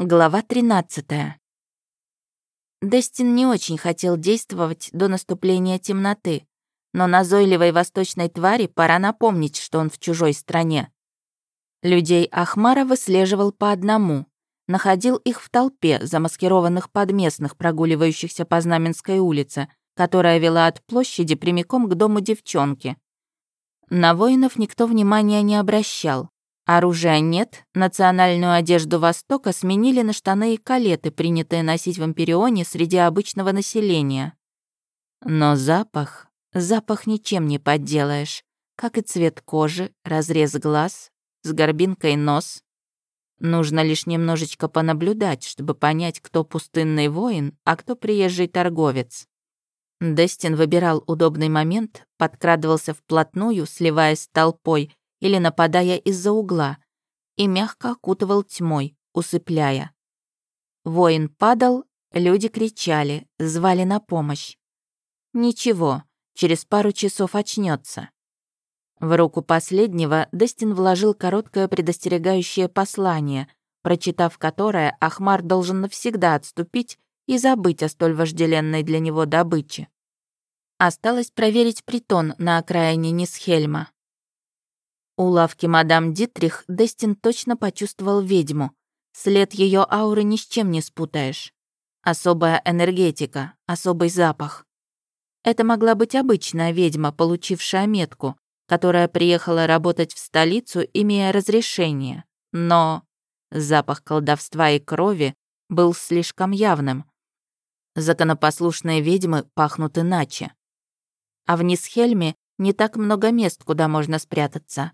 Глава 13. Дестин не очень хотел действовать до наступления темноты, но назойливой восточной твари пора напомнить, что он в чужой стране. Людей Ахмара выслеживал по одному, находил их в толпе, замаскированных подместных, прогуливающихся по Знаменской улице, которая вела от площади прямиком к дому девчонки. На воинов никто внимания не обращал. Оружия нет, национальную одежду Востока сменили на штаны и калеты, принятые носить в Империоне среди обычного населения. Но запах, запах ничем не подделаешь, как и цвет кожи, разрез глаз, с горбинкой нос. Нужно лишь немножечко понаблюдать, чтобы понять, кто пустынный воин, а кто приезжий торговец. Дестин выбирал удобный момент, подкрадывался вплотную, сливаясь с толпой, или нападая из-за угла, и мягко окутывал тьмой, усыпляя. Воин падал, люди кричали, звали на помощь. Ничего, через пару часов очнется. В руку последнего Дестин вложил короткое предостерегающее послание, прочитав которое, Ахмар должен навсегда отступить и забыть о столь вожделенной для него добыче. Осталось проверить притон на окраине Нисхельма. У лавки мадам Дитрих Дестин точно почувствовал ведьму. След ее ауры ни с чем не спутаешь. Особая энергетика, особый запах. Это могла быть обычная ведьма, получившая метку, которая приехала работать в столицу, имея разрешение. Но запах колдовства и крови был слишком явным. Законопослушные ведьмы пахнут иначе. А в Нисхельме не так много мест, куда можно спрятаться.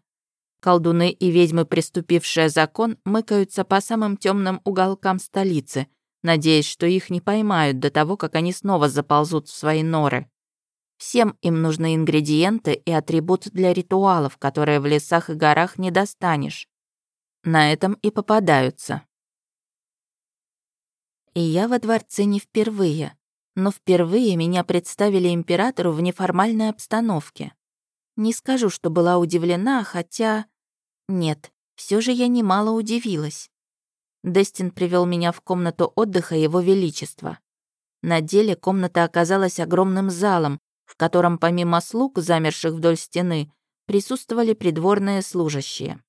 Колдуны и ведьмы, приступившие закон, мыкаются по самым темным уголкам столицы, надеясь, что их не поймают до того, как они снова заползут в свои норы. Всем им нужны ингредиенты и атрибут для ритуалов, которые в лесах и горах не достанешь. На этом и попадаются. И я во дворце не впервые, но впервые меня представили императору в неформальной обстановке. Не скажу, что была удивлена, хотя... Нет, все же я немало удивилась. Дестин привел меня в комнату отдыха Его Величества. На деле комната оказалась огромным залом, в котором помимо слуг, замерших вдоль стены, присутствовали придворные служащие.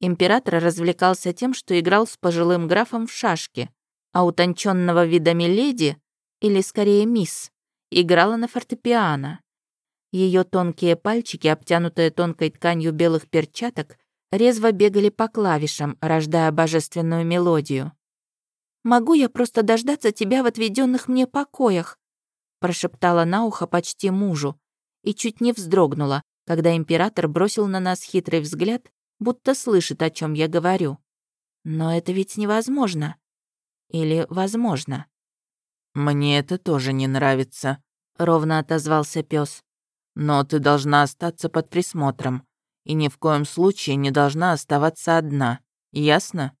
Император развлекался тем, что играл с пожилым графом в шашки, а утонченного вида миледи, или скорее мисс, играла на фортепиано. Ее тонкие пальчики, обтянутые тонкой тканью белых перчаток, резво бегали по клавишам, рождая божественную мелодию. «Могу я просто дождаться тебя в отведенных мне покоях?» прошептала на ухо почти мужу и чуть не вздрогнула, когда император бросил на нас хитрый взгляд, будто слышит, о чем я говорю. Но это ведь невозможно. Или возможно? «Мне это тоже не нравится», — ровно отозвался пес. «Но ты должна остаться под присмотром и ни в коем случае не должна оставаться одна. Ясно?»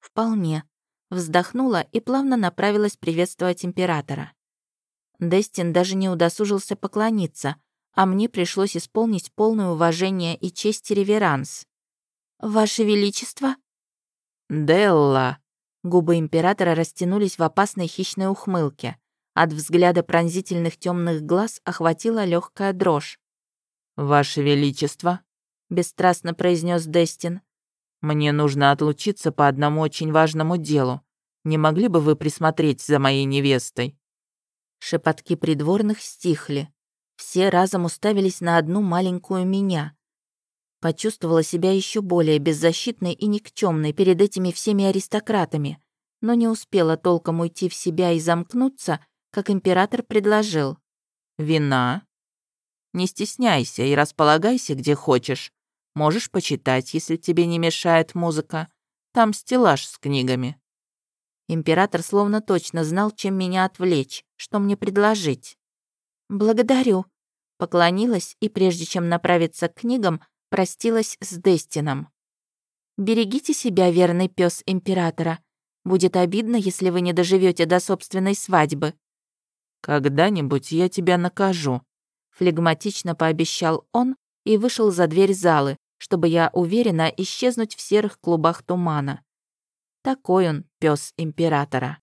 «Вполне». Вздохнула и плавно направилась приветствовать императора. Дестин даже не удосужился поклониться, а мне пришлось исполнить полное уважение и честь и реверанс. «Ваше Величество?» «Делла!» Губы императора растянулись в опасной хищной ухмылке. От взгляда пронзительных темных глаз охватила легкая дрожь. «Ваше Величество!» Бесстрастно произнес Дестин. Мне нужно отлучиться по одному очень важному делу. Не могли бы вы присмотреть за моей невестой? Шепотки придворных стихли. Все разом уставились на одну маленькую меня. Почувствовала себя еще более беззащитной и никчемной перед этими всеми аристократами, но не успела толком уйти в себя и замкнуться, как император предложил. «Вина? Не стесняйся и располагайся, где хочешь. Можешь почитать, если тебе не мешает музыка. Там стеллаж с книгами». Император словно точно знал, чем меня отвлечь, что мне предложить. «Благодарю», — поклонилась и, прежде чем направиться к книгам, простилась с Дестином. «Берегите себя, верный пес императора. Будет обидно, если вы не доживете до собственной свадьбы». «Когда-нибудь я тебя накажу», — флегматично пообещал он и вышел за дверь залы, чтобы я уверенно исчезнуть в серых клубах тумана. Такой он, пес императора.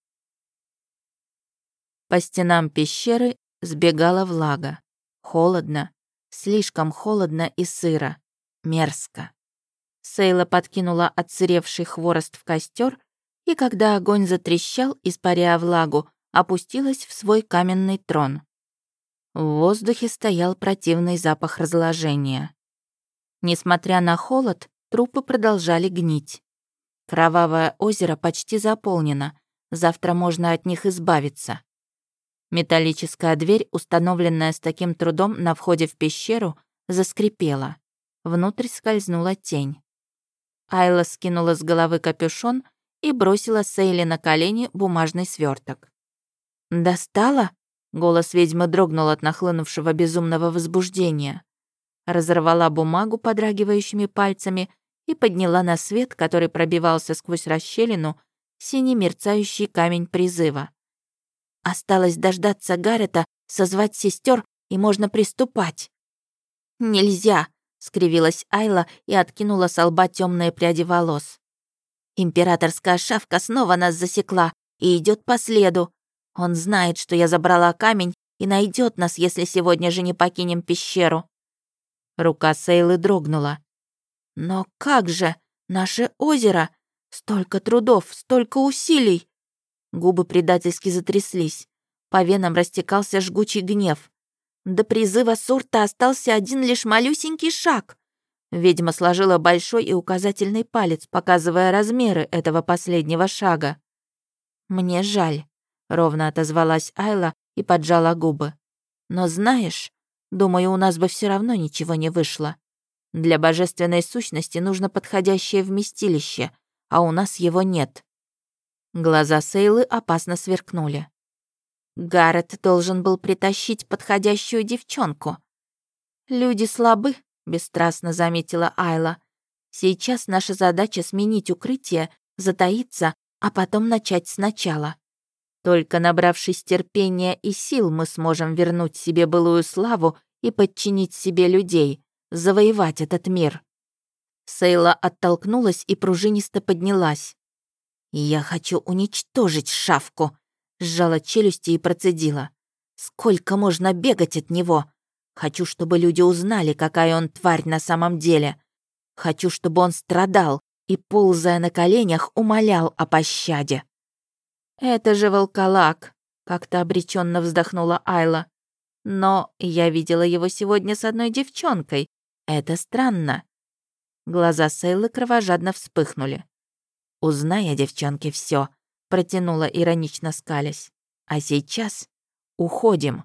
По стенам пещеры сбегала влага. Холодно, слишком холодно и сыро. Мерзко. Сейла подкинула отсыревший хворост в костер, и когда огонь затрещал, испаряя влагу, опустилась в свой каменный трон. В воздухе стоял противный запах разложения. Несмотря на холод, трупы продолжали гнить. Кровавое озеро почти заполнено, завтра можно от них избавиться. Металлическая дверь, установленная с таким трудом на входе в пещеру, заскрипела. Внутрь скользнула тень. Айла скинула с головы капюшон и бросила Сейли на колени бумажный сверток. «Достала?» — голос ведьмы дрогнул от нахлынувшего безумного возбуждения. Разорвала бумагу подрагивающими пальцами и подняла на свет, который пробивался сквозь расщелину, синий мерцающий камень призыва. Осталось дождаться Гаррета, созвать сестер, и можно приступать. «Нельзя!» — скривилась Айла и откинула с лба темные пряди волос. «Императорская шавка снова нас засекла и идет по следу. Он знает, что я забрала камень и найдет нас, если сегодня же не покинем пещеру». Рука Сейлы дрогнула. «Но как же? Наше озеро! Столько трудов, столько усилий!» Губы предательски затряслись. По венам растекался жгучий гнев. До призыва Сурта остался один лишь малюсенький шаг. Ведьма сложила большой и указательный палец, показывая размеры этого последнего шага. «Мне жаль», — ровно отозвалась Айла и поджала губы. «Но знаешь, думаю, у нас бы все равно ничего не вышло. Для божественной сущности нужно подходящее вместилище, а у нас его нет. Глаза Сейлы опасно сверкнули. Гаррет должен был притащить подходящую девчонку. «Люди слабы», — бесстрастно заметила Айла. «Сейчас наша задача сменить укрытие, затаиться, а потом начать сначала. Только набравшись терпения и сил, мы сможем вернуть себе былую славу и подчинить себе людей, завоевать этот мир». Сейла оттолкнулась и пружинисто поднялась. «Я хочу уничтожить шавку», — сжала челюсти и процедила. «Сколько можно бегать от него? Хочу, чтобы люди узнали, какая он тварь на самом деле. Хочу, чтобы он страдал и, ползая на коленях, умолял о пощаде». «Это же волколак», — как-то обреченно вздохнула Айла. «Но я видела его сегодня с одной девчонкой. Это странно». Глаза Сейлы кровожадно вспыхнули. Узнай о девчонке все, протянула иронично скалясь. А сейчас уходим.